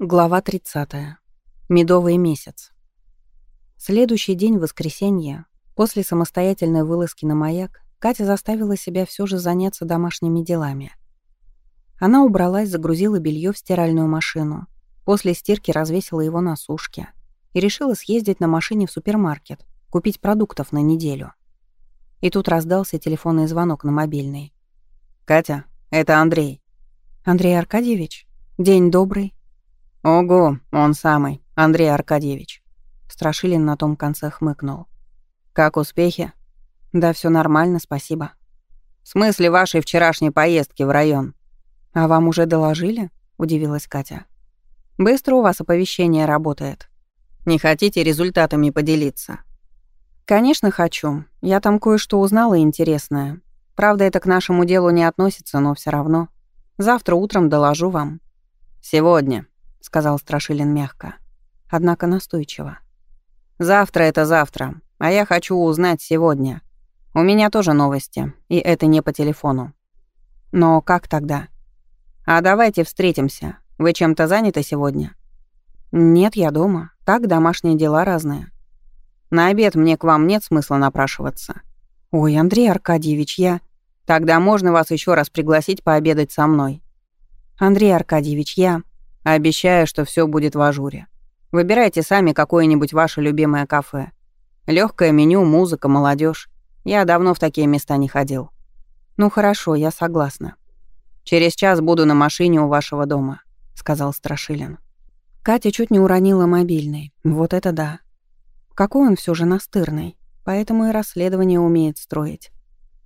Глава 30. Медовый месяц. Следующий день, воскресенье, после самостоятельной вылазки на маяк, Катя заставила себя все же заняться домашними делами. Она убралась, загрузила белье в стиральную машину, после стирки развесила его на сушке и решила съездить на машине в супермаркет, купить продуктов на неделю. И тут раздался телефонный звонок на мобильный. «Катя, это Андрей». «Андрей Аркадьевич? День добрый». «Ого, он самый, Андрей Аркадьевич». Страшилин на том конце хмыкнул. «Как успехи?» «Да все нормально, спасибо». «В смысле вашей вчерашней поездки в район?» «А вам уже доложили?» — удивилась Катя. «Быстро у вас оповещение работает». «Не хотите результатами поделиться?» «Конечно хочу. Я там кое-что узнала интересное. Правда, это к нашему делу не относится, но все равно. Завтра утром доложу вам». «Сегодня», — сказал Страшилин мягко, однако настойчиво. «Завтра — это завтра, а я хочу узнать сегодня. У меня тоже новости, и это не по телефону». «Но как тогда?» «А давайте встретимся. Вы чем-то заняты сегодня?» «Нет, я дома. Так, домашние дела разные». «На обед мне к вам нет смысла напрашиваться». «Ой, Андрей Аркадьевич, я...» «Тогда можно вас еще раз пригласить пообедать со мной». «Андрей Аркадьевич, я...» Обещаю, что все будет в ажуре. Выбирайте сами какое-нибудь ваше любимое кафе. Легкое меню, музыка, молодежь. Я давно в такие места не ходил. Ну хорошо, я согласна. Через час буду на машине у вашего дома, сказал Страшилин. Катя чуть не уронила мобильный. Вот это да. Какой он все же настырный. Поэтому и расследование умеет строить.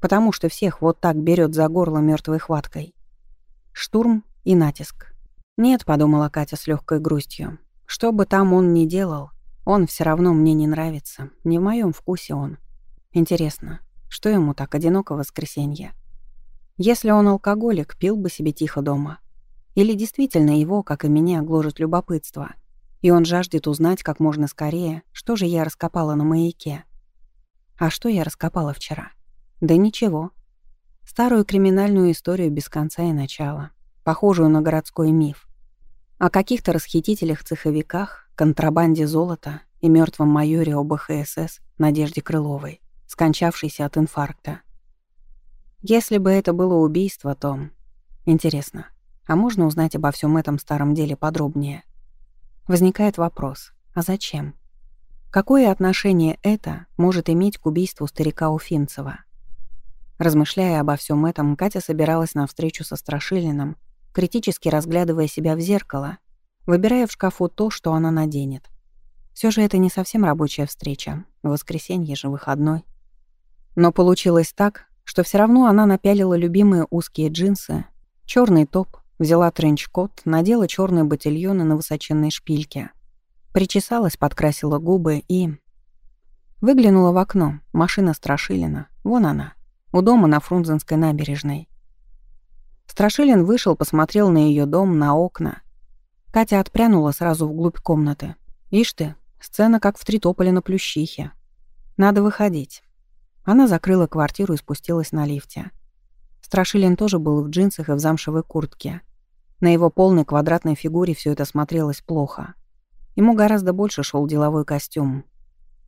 Потому что всех вот так берет за горло мертвой хваткой. Штурм и натиск. «Нет», — подумала Катя с легкой грустью. «Что бы там он ни делал, он все равно мне не нравится. Не в моем вкусе он. Интересно, что ему так одиноко в воскресенье? Если он алкоголик, пил бы себе тихо дома. Или действительно его, как и меня, гложет любопытство, и он жаждет узнать как можно скорее, что же я раскопала на маяке. А что я раскопала вчера? Да ничего. Старую криминальную историю без конца и начала похожую на городской миф. О каких-то расхитителях-цеховиках, контрабанде золота и мертвом майоре ОБХСС Надежде Крыловой, скончавшейся от инфаркта. Если бы это было убийство, то... Интересно, а можно узнать обо всем этом старом деле подробнее? Возникает вопрос, а зачем? Какое отношение это может иметь к убийству старика Уфимцева? Размышляя обо всем этом, Катя собиралась на встречу со Страшилиным критически разглядывая себя в зеркало, выбирая в шкафу то, что она наденет. Все же это не совсем рабочая встреча, воскресенье же выходной. Но получилось так, что все равно она напялила любимые узкие джинсы, черный топ, взяла тренч-кот, надела черные ботильоны на высоченной шпильке, причесалась, подкрасила губы и... Выглянула в окно, машина Страшилина, вон она, у дома на Фрунзенской набережной. Страшилин вышел, посмотрел на ее дом, на окна. Катя отпрянула сразу вглубь комнаты. «Ишь ты, сцена как в Тритополе на Плющихе. Надо выходить». Она закрыла квартиру и спустилась на лифте. Страшилин тоже был в джинсах и в замшевой куртке. На его полной квадратной фигуре все это смотрелось плохо. Ему гораздо больше шел деловой костюм.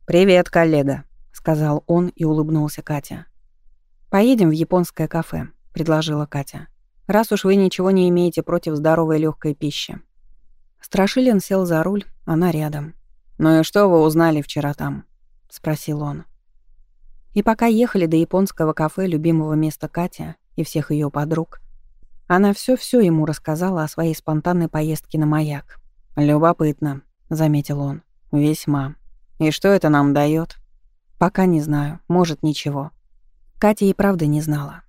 «Привет, коллега», — сказал он и улыбнулся Катя. «Поедем в японское кафе», — предложила Катя раз уж вы ничего не имеете против здоровой легкой пищи. Страшилин сел за руль, она рядом. «Ну и что вы узнали вчера там?» — спросил он. И пока ехали до японского кафе любимого места Катя и всех ее подруг, она все-все ему рассказала о своей спонтанной поездке на маяк. «Любопытно», — заметил он. «Весьма. И что это нам дает? «Пока не знаю. Может, ничего». Катя и правда не знала.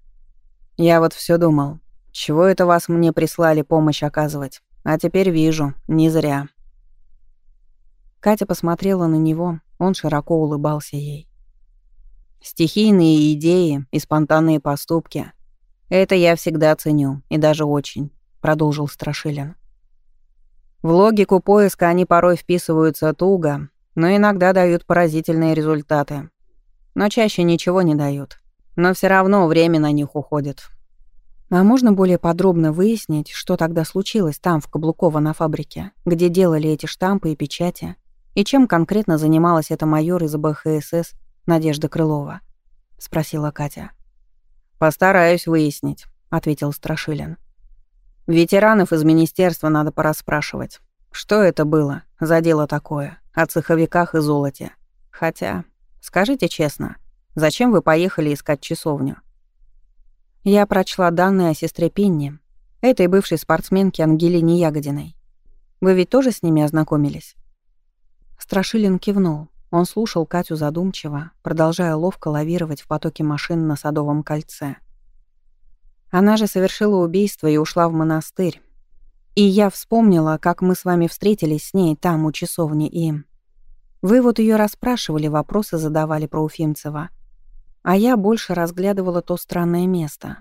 «Я вот все думал. Чего это вас мне прислали помощь оказывать? А теперь вижу, не зря. Катя посмотрела на него, он широко улыбался ей. Стихийные идеи и спонтанные поступки. Это я всегда ценю, и даже очень, продолжил Страшилин. В логику поиска они порой вписываются туго, но иногда дают поразительные результаты. Но чаще ничего не дают. Но все равно время на них уходит. А можно более подробно выяснить, что тогда случилось там, в Каблуково на фабрике, где делали эти штампы и печати, и чем конкретно занималась эта майор из БХСС Надежда Крылова? Спросила Катя. «Постараюсь выяснить», — ответил Страшилин. «Ветеранов из министерства надо порасспрашивать. Что это было за дело такое? О цеховиках и золоте. Хотя, скажите честно, зачем вы поехали искать часовню? Я прочла данные о сестре Пинни, этой бывшей спортсменке Ангелине Ягодиной. Вы ведь тоже с ними ознакомились?» Страшилин кивнул. Он слушал Катю задумчиво, продолжая ловко лавировать в потоке машин на Садовом кольце. Она же совершила убийство и ушла в монастырь. И я вспомнила, как мы с вами встретились с ней там, у часовни, и... Вы вот ее расспрашивали, вопросы задавали про Уфимцева. А я больше разглядывала то странное место.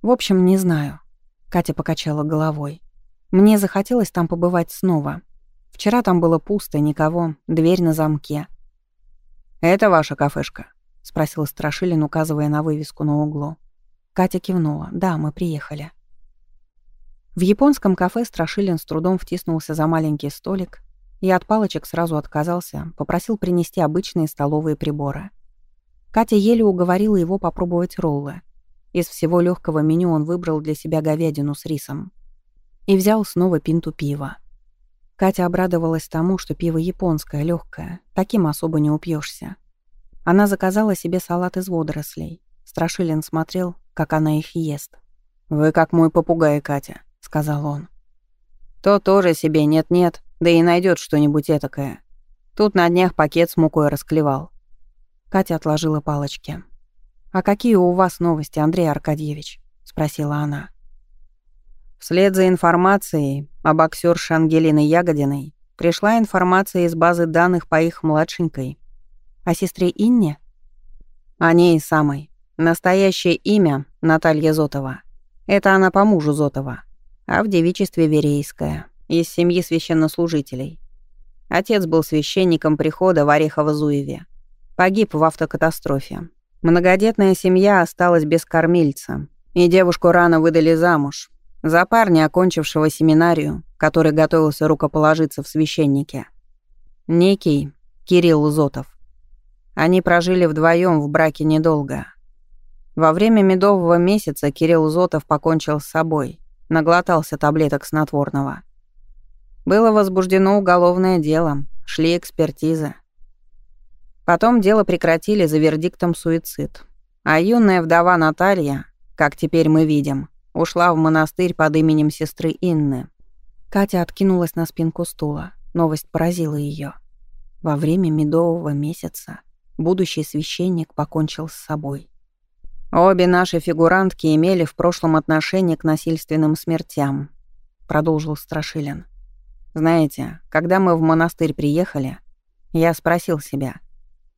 В общем, не знаю. Катя покачала головой. Мне захотелось там побывать снова. Вчера там было пусто, никого, дверь на замке. «Это ваша кафешка?» — спросил Страшилин, указывая на вывеску на углу. Катя кивнула. «Да, мы приехали». В японском кафе Страшилин с трудом втиснулся за маленький столик и от палочек сразу отказался, попросил принести обычные столовые приборы — Катя еле уговорила его попробовать роллы. Из всего легкого меню он выбрал для себя говядину с рисом. И взял снова пинту пива. Катя обрадовалась тому, что пиво японское, легкое, таким особо не упьешься. Она заказала себе салат из водорослей. Страшилин смотрел, как она их ест. «Вы как мой попугай, Катя», — сказал он. «То тоже себе нет-нет, да и найдет что-нибудь этакое. Тут на днях пакет с мукой расклевал. Катя отложила палочки. «А какие у вас новости, Андрей Аркадьевич?» — спросила она. Вслед за информацией о боксерше Ангелины Ягодиной пришла информация из базы данных по их младшенькой. О сестре Инне? О ней самой. Настоящее имя — Наталья Зотова. Это она по мужу Зотова. А в девичестве Верейская, из семьи священнослужителей. Отец был священником прихода в Орехово-Зуеве. Погиб в автокатастрофе. Многодетная семья осталась без кормильца, и девушку рано выдали замуж. За парня, окончившего семинарию, который готовился рукоположиться в священнике. Некий Кирилл Зотов. Они прожили вдвоем в браке недолго. Во время медового месяца Кирилл Зотов покончил с собой, наглотался таблеток снотворного. Было возбуждено уголовное дело, шли экспертизы. Потом дело прекратили за вердиктом суицид. А юная вдова Наталья, как теперь мы видим, ушла в монастырь под именем сестры Инны. Катя откинулась на спинку стула. Новость поразила ее. Во время медового месяца будущий священник покончил с собой. «Обе наши фигурантки имели в прошлом отношение к насильственным смертям», — продолжил Страшилин. «Знаете, когда мы в монастырь приехали, я спросил себя,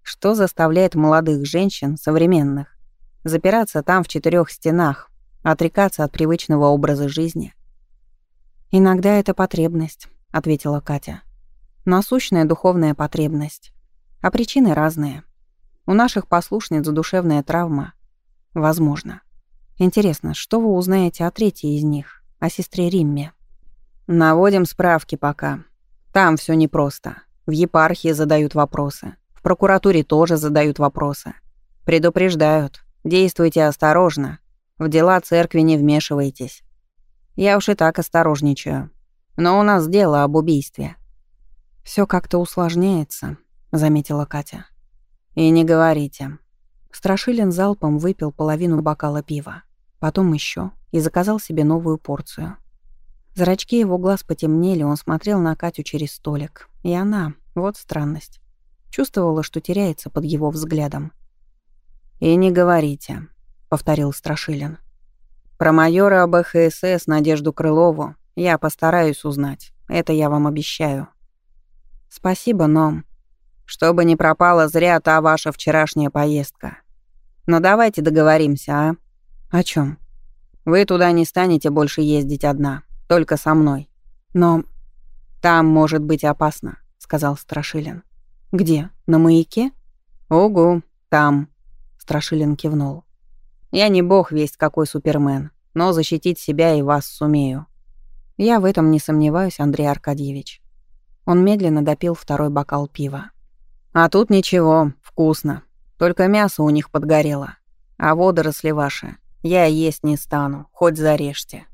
что заставляет молодых женщин, современных, запираться там в четырех стенах, отрекаться от привычного образа жизни? «Иногда это потребность», — ответила Катя. «Насущная духовная потребность. А причины разные. У наших послушниц душевная травма. Возможно. Интересно, что вы узнаете о третьей из них, о сестре Римме?» «Наводим справки пока. Там все непросто. В епархии задают вопросы прокуратуре тоже задают вопросы. Предупреждают. Действуйте осторожно. В дела церкви не вмешивайтесь. Я уж и так осторожничаю. Но у нас дело об убийстве. Все как-то усложняется», — заметила Катя. «И не говорите». Страшилин залпом выпил половину бокала пива, потом еще и заказал себе новую порцию. Зрачки его глаз потемнели, он смотрел на Катю через столик. И она, вот странность, Чувствовала, что теряется под его взглядом. «И не говорите», — повторил Страшилин. «Про майора АБХСС Надежду Крылову я постараюсь узнать. Это я вам обещаю». «Спасибо, но...» «Чтобы не пропала зря та ваша вчерашняя поездка. Но давайте договоримся, а?» «О чем? «Вы туда не станете больше ездить одна, только со мной. Но...» «Там может быть опасно», — сказал Страшилин. «Где? На маяке?» «Угу, там», — Страшилин кивнул. «Я не бог весть какой супермен. но защитить себя и вас сумею». «Я в этом не сомневаюсь, Андрей Аркадьевич». Он медленно допил второй бокал пива. «А тут ничего, вкусно. Только мясо у них подгорело. А водоросли ваши я есть не стану, хоть зарежьте».